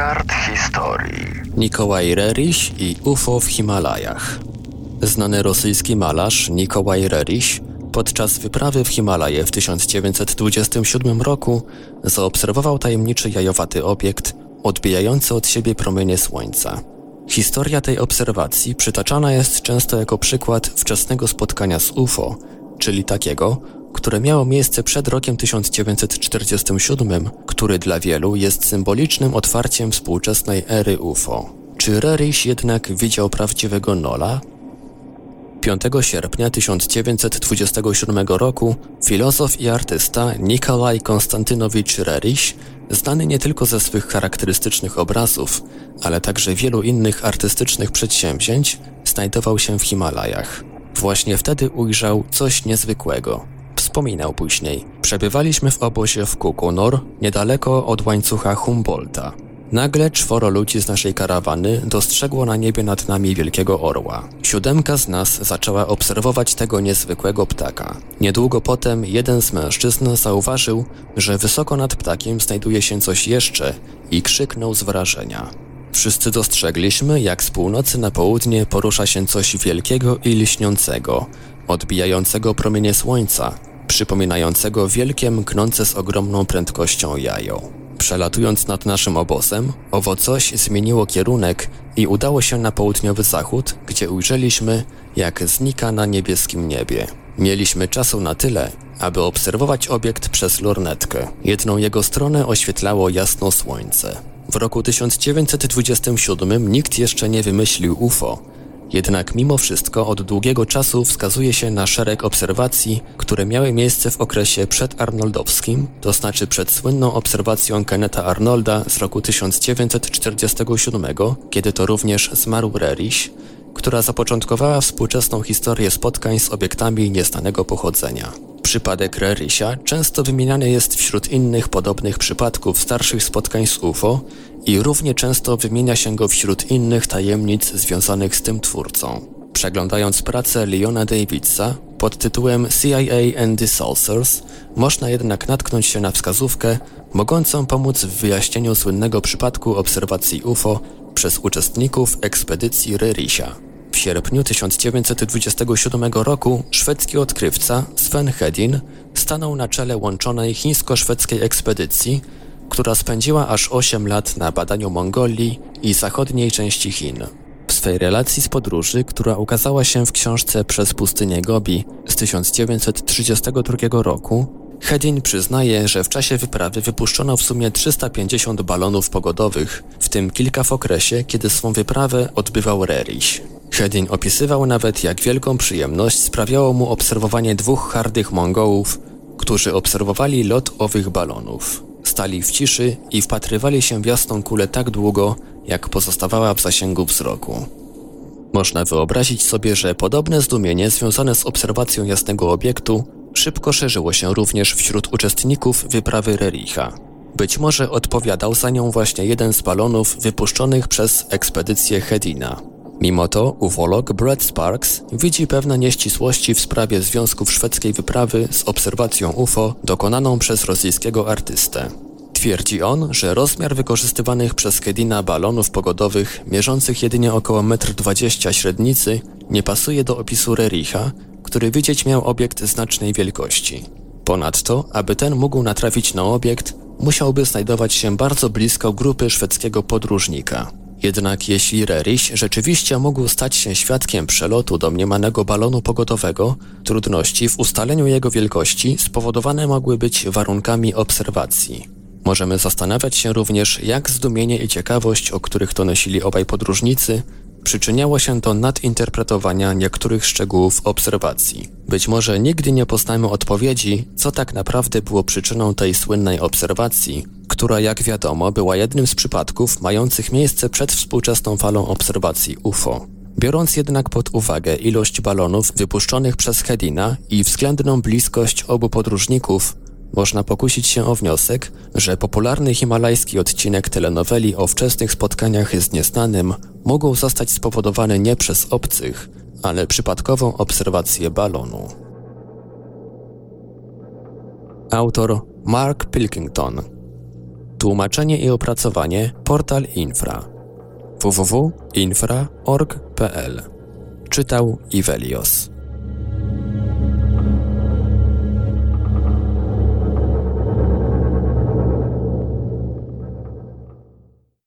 kart historii. Nikołaj Reriś i UFO w Himalajach. Znany rosyjski malarz Nikołaj Reriś podczas wyprawy w Himalaje w 1927 roku zaobserwował tajemniczy jajowaty obiekt odbijający od siebie promienie słońca. Historia tej obserwacji przytaczana jest często jako przykład wczesnego spotkania z UFO, czyli takiego, które miało miejsce przed rokiem 1947, który dla wielu jest symbolicznym otwarciem współczesnej ery UFO. Czy Reriś jednak widział prawdziwego Nola? 5 sierpnia 1927 roku filozof i artysta Nikolaj Konstantynowicz Reriś, znany nie tylko ze swych charakterystycznych obrazów, ale także wielu innych artystycznych przedsięwzięć, znajdował się w Himalajach. Właśnie wtedy ujrzał coś niezwykłego. Wspominał później. Przebywaliśmy w obozie w Kukunor, niedaleko od łańcucha Humboldta. Nagle czworo ludzi z naszej karawany dostrzegło na niebie nad nami wielkiego orła. Siódemka z nas zaczęła obserwować tego niezwykłego ptaka. Niedługo potem jeden z mężczyzn zauważył, że wysoko nad ptakiem znajduje się coś jeszcze i krzyknął z wrażenia. Wszyscy dostrzegliśmy, jak z północy na południe porusza się coś wielkiego i lśniącego, odbijającego promienie słońca, przypominającego wielkie mknące z ogromną prędkością jajo. Przelatując nad naszym obozem, owo coś zmieniło kierunek i udało się na południowy zachód, gdzie ujrzeliśmy, jak znika na niebieskim niebie. Mieliśmy czasu na tyle, aby obserwować obiekt przez lornetkę. Jedną jego stronę oświetlało jasno słońce. W roku 1927 nikt jeszcze nie wymyślił UFO, jednak mimo wszystko od długiego czasu wskazuje się na szereg obserwacji, które miały miejsce w okresie przedarnoldowskim, to znaczy przed słynną obserwacją Kenneta Arnolda z roku 1947, kiedy to również zmarł Reriś, która zapoczątkowała współczesną historię spotkań z obiektami nieznanego pochodzenia. Przypadek Rerisia często wymieniany jest wśród innych podobnych przypadków starszych spotkań z UFO i równie często wymienia się go wśród innych tajemnic związanych z tym twórcą. Przeglądając pracę Leona Davidsa pod tytułem CIA and the Saucers, można jednak natknąć się na wskazówkę mogącą pomóc w wyjaśnieniu słynnego przypadku obserwacji UFO przez uczestników ekspedycji Rerisia. W sierpniu 1927 roku szwedzki odkrywca Sven Hedin stanął na czele łączonej chińsko-szwedzkiej ekspedycji, która spędziła aż 8 lat na badaniu Mongolii i zachodniej części Chin. W swej relacji z podróży, która ukazała się w książce Przez pustynię Gobi z 1932 roku, Hedin przyznaje, że w czasie wyprawy wypuszczono w sumie 350 balonów pogodowych, w tym kilka w okresie, kiedy swą wyprawę odbywał Reriś. Hedin opisywał nawet, jak wielką przyjemność sprawiało mu obserwowanie dwóch hardych Mongołów, którzy obserwowali lot owych balonów. Stali w ciszy i wpatrywali się w jasną kulę tak długo, jak pozostawała w zasięgu wzroku. Można wyobrazić sobie, że podobne zdumienie związane z obserwacją jasnego obiektu szybko szerzyło się również wśród uczestników wyprawy Rericha. Być może odpowiadał za nią właśnie jeden z balonów wypuszczonych przez ekspedycję Hedina. Mimo to ufolog Brad Sparks widzi pewne nieścisłości w sprawie związków szwedzkiej wyprawy z obserwacją UFO dokonaną przez rosyjskiego artystę. Twierdzi on, że rozmiar wykorzystywanych przez Kedina balonów pogodowych mierzących jedynie około 1,20 m średnicy nie pasuje do opisu Rericha, który widzieć miał obiekt znacznej wielkości. Ponadto, aby ten mógł natrafić na obiekt, musiałby znajdować się bardzo blisko grupy szwedzkiego podróżnika. Jednak jeśli Reriś rzeczywiście mógł stać się świadkiem przelotu domniemanego balonu pogodowego, trudności w ustaleniu jego wielkości spowodowane mogły być warunkami obserwacji. Możemy zastanawiać się również, jak zdumienie i ciekawość, o których to nosili obaj podróżnicy, przyczyniało się do nadinterpretowania niektórych szczegółów obserwacji. Być może nigdy nie poznamy odpowiedzi, co tak naprawdę było przyczyną tej słynnej obserwacji, która jak wiadomo była jednym z przypadków mających miejsce przed współczesną falą obserwacji UFO. Biorąc jednak pod uwagę ilość balonów wypuszczonych przez Hedina i względną bliskość obu podróżników, można pokusić się o wniosek, że popularny himalajski odcinek telenoweli o wczesnych spotkaniach z nieznanym mógł zostać spowodowany nie przez obcych, ale przypadkową obserwację balonu. Autor Mark Pilkington. Tłumaczenie i opracowanie Portal Infra. www.infra.org.pl Czytał Ivelios